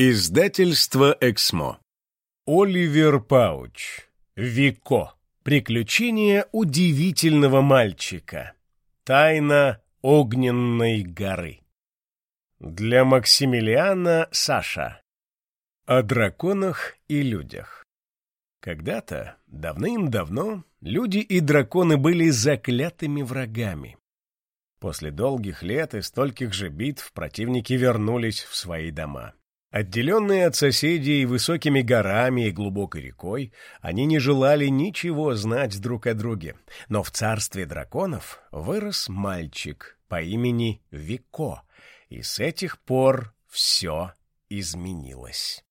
Издательство «Эксмо». Оливер Пауч. Вико. Приключения удивительного мальчика. Тайна огненной горы. Для Максимилиана Саша. О драконах и людях. Когда-то, давным-давно, люди и драконы были заклятыми врагами. После долгих лет и стольких же битв противники вернулись в свои дома. Отделенные от соседей высокими горами и глубокой рекой, они не желали ничего знать друг о друге. Но в царстве драконов вырос мальчик по имени Вико, и с этих пор все изменилось.